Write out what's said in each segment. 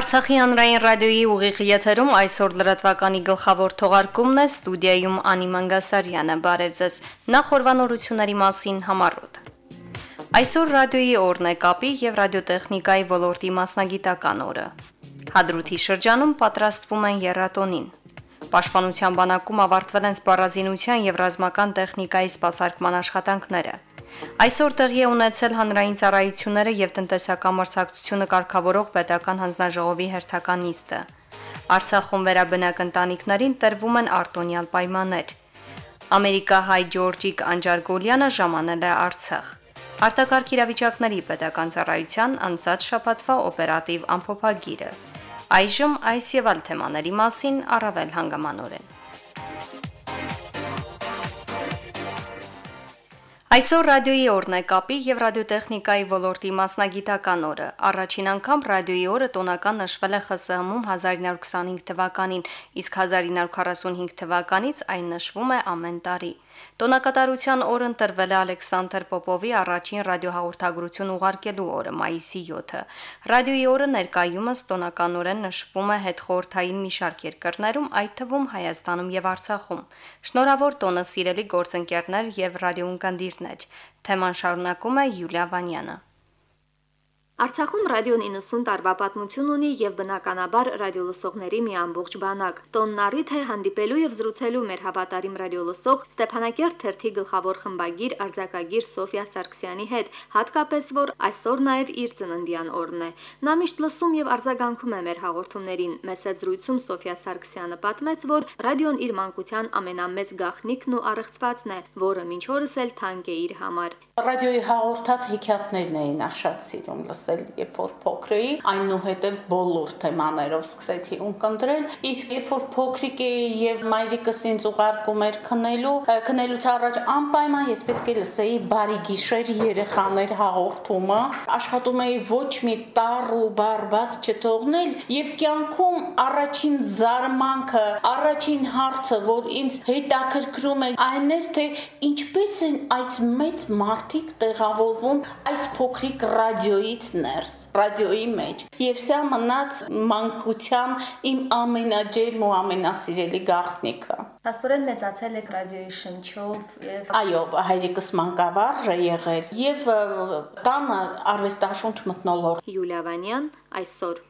Արցախի հանրային ռադիոյի ուղիղ եթերում այսօր լրատվականի գլխավոր թողարկումն է ստուդիայում Անի Մանգասարյանը բարև ձեզ նախորbanորությունների մասին համառոտ Այսօր ռադիոյի օրն է կապի եւ ռադիոտեխնիկայի ոլորտի մասնագիտական օրը Հադրութի շրջանում պատրաստվում են երաթոնին Պաշտպանության բանակում ավարտվել են սպառազինության եւ ռազմական տեխնիկայի սպասարկման աշխատանքները Այսօր տեղի է ունեցել հանրային ծառայությունները եւ տնտեսական մրցակցությունը կարգավորող պետական հանձնաժողովի հերթական նիստը։ Արցախում վերաբնակ ընտանիքներին տրվում են արտոնյալ պայմաններ։ Ամերիկահայ Ջորջիկ Անջարգոլյանը ժամանել է Արցախ։ Արտակարգ իրավիճակների պետական ծառայության անցած շաբաթվա օպերատիվ ամփոփագիրը։ Այժմ այս եւ այլ թեմաների մասին առավել հանգամանորեն։ Այսօր ռադիոյի օրն է կապի եւ ռադիոտեխնիկայի ոլորտի մասնագիտական օրը։ Առաջին անգամ ռադիոյի օրը տոնական նշվել է ԽՍՀՄ-ում 1925 թվականին, իսկ 1945 թվականից այն նշվում է ամեն տարի։ Տոնակատարության օրը ընտրվել է Ալեքսանդր Պոպովի առաջին ռադիոհաղորդագրություն ուղարկելու օրը՝ մայիսի 7-ը։ Ռադիոյի օրը ներկայումս տոնականորեն նշվում է հետխորթային մի շարք երկրներում, այդ թվում Հայաստանում եւ Արցախում։ Շնորհավոր տոնը սիրելի գործընկերներ եւ ռադիոընկերներ։ Թեման շարունակում է Յուլիա Վանյանը։ Արցախում ռադիոն 90 տարվա պատմություն ունի եւ բնականաբար ռադիոլսողների մի ամբողջ բանակ։ Տոննարիթ է հանդիպելու եւ զրուցելու մեր հավատարիմ ռադիոլսող Ստեփանակերտ թերթի գլխավոր խմբագիր արձակագիր Սոֆիա Սարգսյանի հետ, հատկապես որ այսօր նաեւ իր ծննդյան օրն է։ Նա միշտ լսում եւ արձագանքում է մեր հաղորդումներին։ Մեծ զրույցում Սոֆիա Սարգսյանը պատմեց, որ ռադիոն իր մանկության ամենամեծ գաղտնիքն ու առեղծվածն է, որը մինչ օրս էլ թանկ է իր համար։ Ռադիոյի հաղորդած հեքիաթներն էին ախշած սիրում լսել երբ որ փոքր էի, այնուհետև բոլոր թեմաներով սկսեցի ունկնդրել, իսկ երբ որ փոքրիկ էի եւ մայրիկս ինձ ուղարկում էր քնելու, քնելուց առաջ անպայման ես պետք է լսեի բարի գիշեր երեխաներ հաղորդումը, աշխատում էի ոչ մի տառ ու բարբաց չթողնել եւ կյանքում առաջին զարմանքը, առաջին հարցը, որ ինձ հետաքրքրում է, այն էր թե ինչպես են այս մեծ մարդիկ տեղավորվում այս փոքրիկ ռադիոից ներս ռադիոյի մեջ եւ սա մնաց մանկության իմ ամենաջերմ ու ամենասիրելի գաղտնիքը Աստորեն մեծացել եք ռադիոյի շնչով եւ Այո, հայրիկս մանկավարժ է եղել եւ տանը արվեստաշունչ մտնոլորտ Յուլիա Վանյան այսօր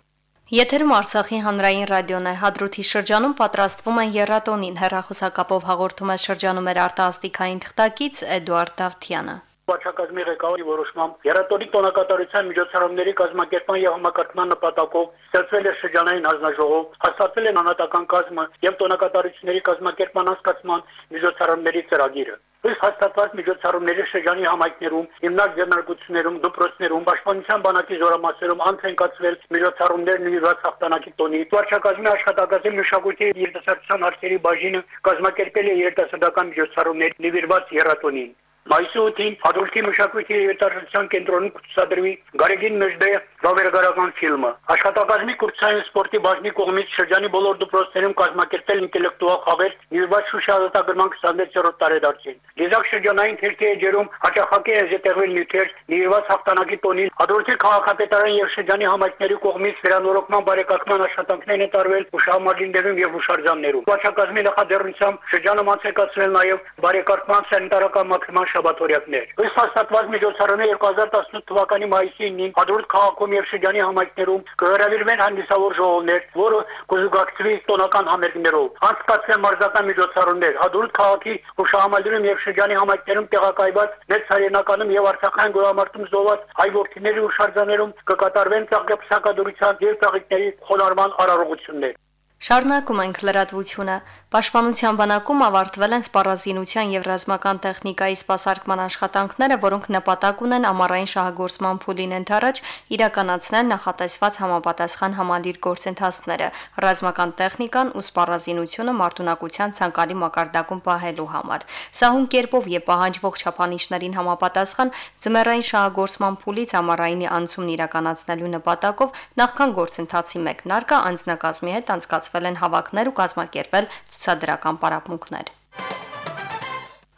Եթերում Արցախի հանրային ռադիոն է Հադրութի շրջանում պատրաստվում են երաթոնին հերախոսակապով հաղորդում է շրջանում էր արտասթիկային թղթակից Էդուարդ Դավթյանը վարչակազմի ղեկավարի որոշմամբ երատորի տոնակատարության միջոցառումների կազմակերպման եւ համակարգման նպատակով ստեղծվել է շրջանային հանձնաժողով, հաստատվել են անհատական կազմը եւ տոնակատարությունների կազմակերպման անցկացման միջոցառումների ծրագիրը։ Ըստ հաստատված միջոցառումների շրջանի համայնքներում, հիմնարկ ձեռնարկություններում, դպրոցներում, պաշտպանության բանակի զորամասերում անցնկացվել միջոցառումներ նվիրված հաղթանակի տոնի։ Վարչակազմի աշխատակազմի մշակույթի երիտասարդության հարցերի բաժինը կազմակերպել է երիտասարդական միջոցառումներ նվիրված երաթոնին։ Մայիսի 8-ին Ադոլֆի մշակույթի երիտասարդության կենտրոնում կցուցադրվի Գարեգին Մեժդե վավերագրական ֆիլմը։ Աշխատակազմի կուրսային սպորտի բաժնի կողմից շրջանի բոլոր դպրոցներում կազմակերպել ինտելեկտուալ խաղեր նվիրված շուշալտագրման 26-րդ տարեդարձին։ Լիզակ շրջանային թերթի էջերում հաճախակի է զետեղվել նյութեր նվիրված հաղթանակի տոնին Ադոլֆի քաղաքապետարան եւ շրջանի համայնքների կողմից վերանորոգման բարեկարգման աշխատանքներ են տարվել հուշահամալիրներում եւ հուշարձաններում։ Վարչակազմի նախաձեռնությամբ շրջանը մանցեկացրել նաեւ բարեկարգման սանիտարական մաքրման շաբաթօրյակներ։ Ըստ հաստատված միջոցառումի 2018 թվականի մայիսի 9-ին Հադրուտ քաղաքում եւ շրջանի համայնքներում կհրավիրվեն հանդիսավոր ժողովներ, որը կզուգակցվի տոնական համերգներով։ Անցկացվեն մարզական միջոցառումներ Հադրուտ քաղաքի հուշահամալիրում եւ շրջանի համայնքներում տեղակայված մեծ հայրենականում եւ արցախյան գյուղամարտում զոհված հայ որդիների հուշարձաներում կկատարվեն ծաղկապսակադրության եւ ծաղիկների խոնարհման արարողություններ։ Շարունակում ենք լրատվությունը։ Պաշտպանության բանակում ավարտվել են սպառազինության եւ ռազմական տեխնիկայի սպասարկման աշխատանքները, որոնք նպատակ ունեն ամառային շահագործման փուլին ընթരാճ իրականացնել նախատեսված համապատասխան համալիր գործընթացները, ռազմական տեխնիկան ու սպառազինությունը մարտունակության ցանկալի մակարդակում պահելու համար։ Սահուն կերպով եւ պահանջվող չափանիշներին համապատասխան ձմեռային շահագործման փուլից ամառայինի անցումն իրականացնելու նպատակով նախքան գործընթացի մեկնարկը անձնակազմի հետ անցկացվել են հավաքներ ու կազմակերպվել ցուցադրական պարապմունքներ։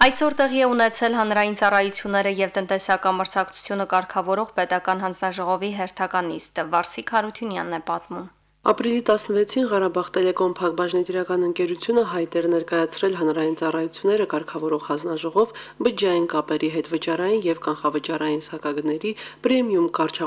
Այսօր տեղի է ունեցել հանրային ծառայությունները եւ տնտեսական մրցակցությունը կարգավորող պետական հանձնաժողովի հերթական նիստը։ Վարսիկ Հարությունյանն է պատմում։ Ապրիլի 16-ին Ղարաբաղ Տելեկոմ Փակbaşնետիրական ընկերությունը հայտեր ներկայացրել հանրային ծառայությունները կարգավորող հանձնաժողով բջջային կապերի հետ վճարային եւ կանխավճարային սակագների պրեմիում կարճ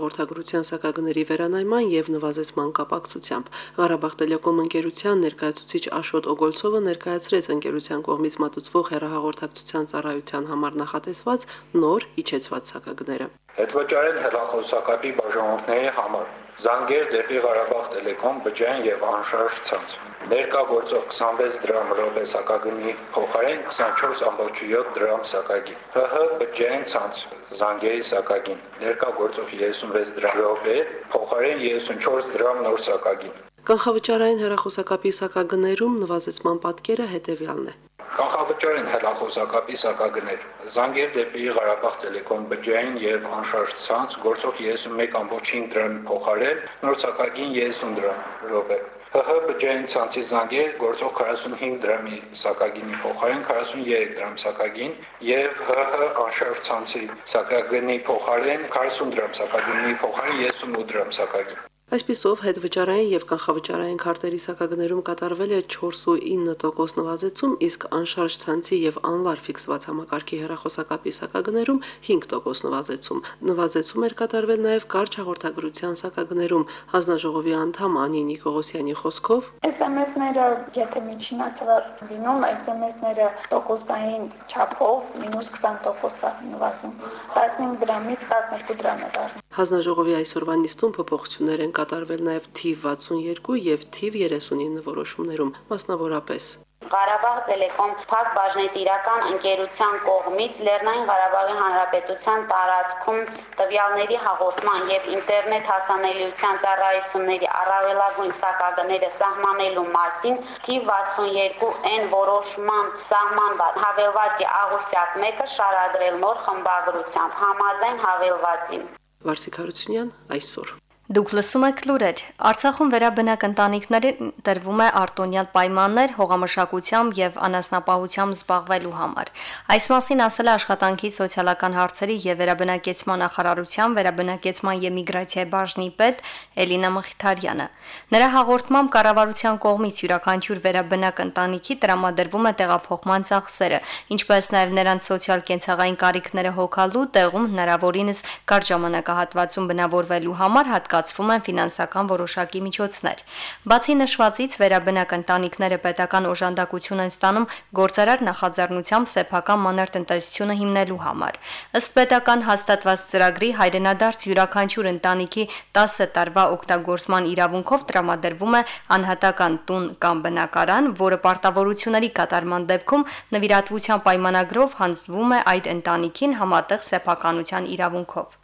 սակագների վերանայման եւ նվազեցման կապակցությամբ։ Ղարաբաղ Տելեկոմ ընկերության ներկայացուցիչ Աշոտ Օգոլցովը ներկայացրեց ընկերության կողմից մատուցվող հերահաղորդակցության ծառայության համար նախատեսված նոր իջեցված սակագները։ Հետվճարել հեռախոսակապի բաժանորդների համար Զանգեր դեպի Ղարաբաղ Տելեկոմ բջջային եւ անշարժ ցանց։ Ներկա գործող 26 դրամ րոպե սակագնի փոխարեն 24.7 դրամ սակագին։ ՀՀ բջջային ցանց Զանգերի սակագին։ Ներկա գործող 36 դրամ րոպե փոխարեն 34 դրամ նոր սակագին։ Կանխավճարային հեռախոսակապի սակագներում նվազեցման պատկերը հետևյալն է։ Կանխավճարային հեռախոսակապի սակագներ. Զանգեր դեպի Ղարաբաղ Տելեկոմ բջջային եւ անշարժ ցանց գործող 31.5 դրամ փոխարեն նոր սակագին 30 դրամ րոպե ՀՀ բջջային ցանցի զանգեր գործող 45 դրամի սակագինի փոխարեն 43 դրամ սակագին եւ ՀՀ անշարժ ցանցի սակագնի փոխարեն 40 դրամ սակագինի փոխարեն 38 դրամ սակագին Այսպիսով հետվճարային եւ կանխավճարային քարտերի սակագներում կատարվել է 4.9% նվազեցում, իսկ անշարժ ցանցի եւ անլար ֆիքսված համակարգի հեռախոսակապի սակագներում 5% նվազեցում։ Նվազեցում էր կատարվել նաեւ կարճ հաղորդագրության սակագներում հանձնաժողովի անդամ Անի Նիկողոսյանի խոսքով. SMS-ները, եթե միջինացված լինում, SMS-ները տոկոսային չափով -20% նվազում։ 15 դրամից 12 դրամ է դառնում։ Հանձնաժողովի այսօրվա նիստում փոփոխություններ են կատարվել նաև թիվ 62 եւ թիվ 39 որոշումներում, մասնավորապես Ղարաբաղ Տելեկոմ Փակ բաժնետիրական ընկերության կողմից Լեռնային Ղարաբաղի Հանրապետության տարածքում տվյալների հաղորդման եւ ինտերնետ հասանելիության ծառայությունների առավելագույն սակագները սահմանելու մասին թիվ 62N որոշման սահմանված հավելվածի աղյուսակ 1-ը շարադրել նոր խմբագրությամբ համաձայն հավելվածին Վարսիկ Հարությունյան այսօր Դուք լսում եք լուրեր։ Արցախում վերաբնակ ընտանիքներին տրվում է արտոնյալ պայմաններ հողամշակությամբ եւ անասնապահությամբ զբաղվելու համար։ Այս մասին ասել է աշխատանքի սոցիալական հարցերի եւ վերաբնակեցման նախարարության վերաբնակեցման եւ միգրացիայի բաժնի պետ Էլինա Մխիթարյանը։ Նրա հաղորդմամբ կառավարության կողմից յուրաքանչյուր վերաբնակ ընտանիքի տրամադրվում է տեղափոխման ծախսերը, ինչպես նաեւ նրանց սոցիալ-կենցաղային կարիքները հոգալու տեղում հնարավորինս կարճ ժամանակահատվածում բնավորվելու համար հատկա զարգացվում են ֆինանսական որոշակի միջոցներ։ Բացի նշվածից վերաբնակ ընտանիքները պետական օժանդակություն են ստանում գործարար նախաձեռնությամբ սեփական մանրտնտեսությունը հիմնելու համար։ Ըստ պետական հաստատված ծրագրի հայրենադարձ յուրաքանչյուր ընտանիքի 10 տարվա օգտագործման իրավունքով տրամադրվում է անհատական տուն կամ բնակարան, որը պարտավորությունների կատարման դեպքում նվիրատվության պայմանագրով հանձնվում է այդ ընտանիքին համատեղ սեփականության իրավունքով։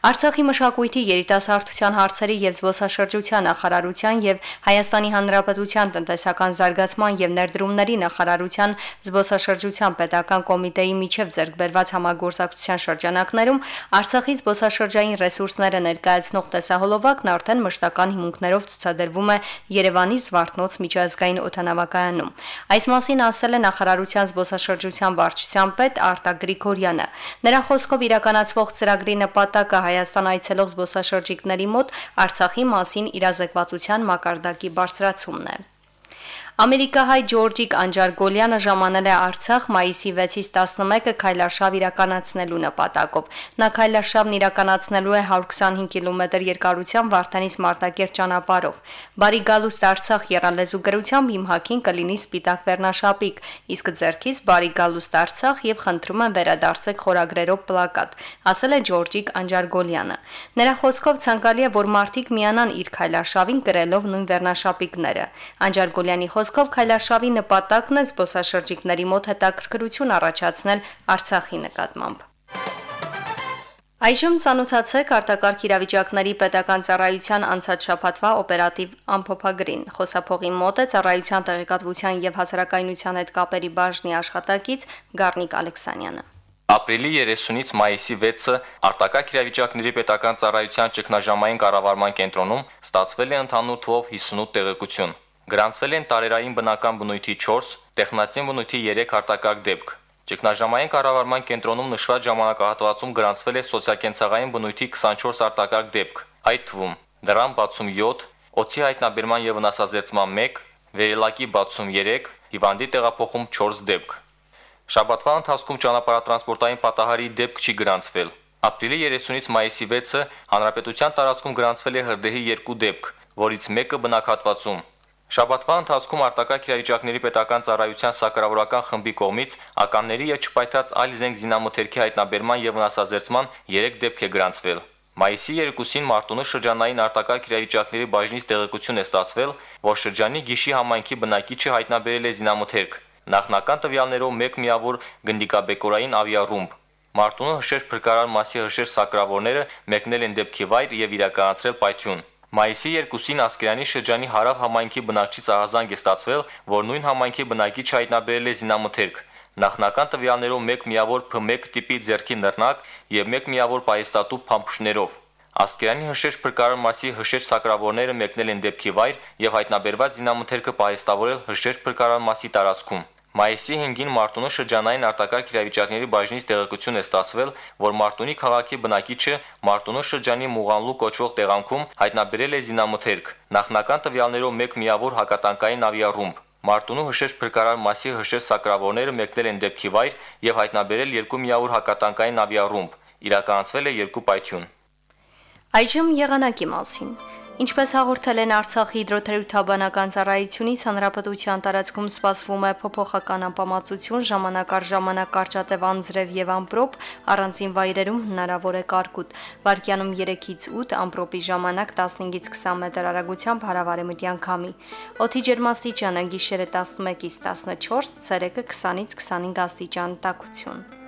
Արցախի մշակույթի երիտասարդության հարցերի եւ զբոսաշրջության նախարարության եւ Հայաստանի Հանրապետության տնտեսական զարգացման եւ ներդրումների նախարարության զբոսաշրջության պետական կոմիտեի միջև ձեռքբերված համագործակցության շրջանակներում Արցախի զբոսաշրջային ռեսուրսները ներկայացնող տեսահոլովակն արդեն մշտական հիմունքներով ցուցադրվում է Երևանի Զվարթնոց միջազգային օթանավակայանում։ Այս մասին ասել է նախարարության զբոսաշրջության վարչության պետ Արտակ Գրիգորյանը։ Նրա խոսքով իրականացվող ծրագրի նպատակը Հայաստան այցելող զբոսաշրջիկների մոտ Արցախի մասին իրազեկվածության մակարդակի բարձրացումն է։ Ամերիկահայ Ջորջիկ Անջարգոլյանը ժամանել է Արցախ մայիսի 6-ից 11-ը քայլարշավ իրականացնելու նպատակով։ Նա քայլարշավն իրականացնելու է 125 կիլոմետր երկարությամբ Վարդանից Մարտակերտ ճանապարհով։ Բարի գալուստ Արցախ եռալեզու գրությամբ իմ հակին կլինի սպիտակ վերնաշապիկ, իսկ ձերքից Բարի գալուստ Արցախ եւ խնդրում եմ վերադարձեք խորագրերով պլակատ, ասել է Ջորջիկ Անջարգոլյանը։ Նրա խոսքով ցանկալի է, որ մարդիկ միանան իր քայլարշավին գրելով նույն վերնաշապիկները։ Անջարգոլյանի խոսքով խոսքով քայլարշավի նպատակն է զբոսաշրջիկների մոտ հետաքրքրություն առաջացնել Արցախի նկատմամբ։ Այժմ ցանոթացեք արտակարգ իրավիճակների պետական ծառայության անցած շաբաթվա օպերատիվ ամփոփագրին։ Խոսափողի մոտ է ծառայության տեղեկատվության եւ հասարակայնության հետ կապերի բաժնի աշխատակից Գառնիկ Ալեքսանյանը։ Ապրիլի 30-ից մայիսի 6-ը արտակարգ իրավիճակների պետական ծառայության ճգնաժամային կառավարման կենտրոնում ստացվել է ընդհանուր թվով 58 տեղեկություն։ Գրանցվել են տարերային բնական բնույթի 4, տեխնացին բնույթի 3 արտակարգ դեպք։ Ճգնաժամային կառավարման կենտրոնում նշված ժամանակահատվածում գրանցվել է սոցիալ-կենցաղային բնույթի 24 արտակարգ դեպք, այդ թվում դրամ 67, օծի հայտնաբերման եւ վնասազերծման 1, վերելակի բացում 3, հիվանդի տեղափոխում 4 դեպք։ Շաբաթվա ընթացքում ճանապարհատրանսպորտային պատահարի դեպք չի գրանցվել։ Ապրիլի 30-ից մայիսի 6-ը հանրապետության տարածքում գրանցվել է հրդեհի 2 դեպք, որից մեկը բնակհատվածում։ Շաբաթվա ընթացքում արտակարգ իրավիճակների պետական ծառայության սակրավորական խմբի կողմից ականների եւ չպայթած այլ զենք զինամթերքի հայտնաբերման եւ վնասազերծման 3 դեպք է գրանցվել։ Մայիսի 2-ին Մարտունու շրջանային արտակարգ իրավիճակների բաժնից տեղեկություն է ստացվել, որ շրջանի Գիշի համայնքի բնակիչը հայտնաբերել է զինամթերք։ Նախնական տվյալներով մեկ միավոր գնդիկաբեկորային ավիառումբ։ Մարտունու հշեր փրկարար մասի հշեր սակրավորները մեկնել են դեպքի վայր եւ իրականացրել պայթյուն։ Մայիսի 2-ին Ասկերանի շրջանի հարավ համայնքի բնակչից ահազանգ է ստացվել, որ նույն համայնքի բնակիչ հայտնաբերել է զինամթերք։ Նախնական տվյալներով մեկ միավոր Փ1 տիպի ձերքի նռնակ եւ մեկ միավոր պայեստատու փամփուշներով։ Ասկերանի հշեր փրկարար մասի հշեր սակրավորները մեկնել են դեպքի վայր եւ հայտնաբերված զինամթերքը պայեստավորել հշեր փրկարար մասի տարածքում։ Մայիսի 5-ին Մարտունու շրջանային արտակարգ իրավիճակների բաժնից տեղեկություն է ստացվել, որ Մարտունի քաղաքի բնակիչը Մարտունու շրջանի Մուղանլու կոչվող տեղանքում հայտնաբերել է զինամթերք։ Նախնական տվյալներով մեկ միավոր հակատանկային ավիառումբ։ Մարտունու հշեր փրկարար մասի հշեր սակրավորները մեկնել են դեպքի վայր եւ հայտնաբերել երկու միավոր հակատանկային ավիառումբ։ Իրականացվել է երկու պայթյուն։ Այժմ եղանակի մասին։ Ինչպես հաղորդել են Արցախի հիդրոթերապևտաբանական ծառայությունից, հանրապետության տարածքում սպասվում է փոփոխական անպամացություն, ժամանակ առ ժամանակ կարճատև անձրև եւ ամպրոպ, առանձին վայրերում հնարավոր է կարկուտ։ Վարկյանում 3-ից 8, ամպրոպի ժամանակ 15-ից 20 մետր արագությամբ հարավարեմտյան քամի։ Օդի ջերմաստիճանը գիշերը 11-ից 14, ցերեկը 20-ից 25 աստիճան տաքություն։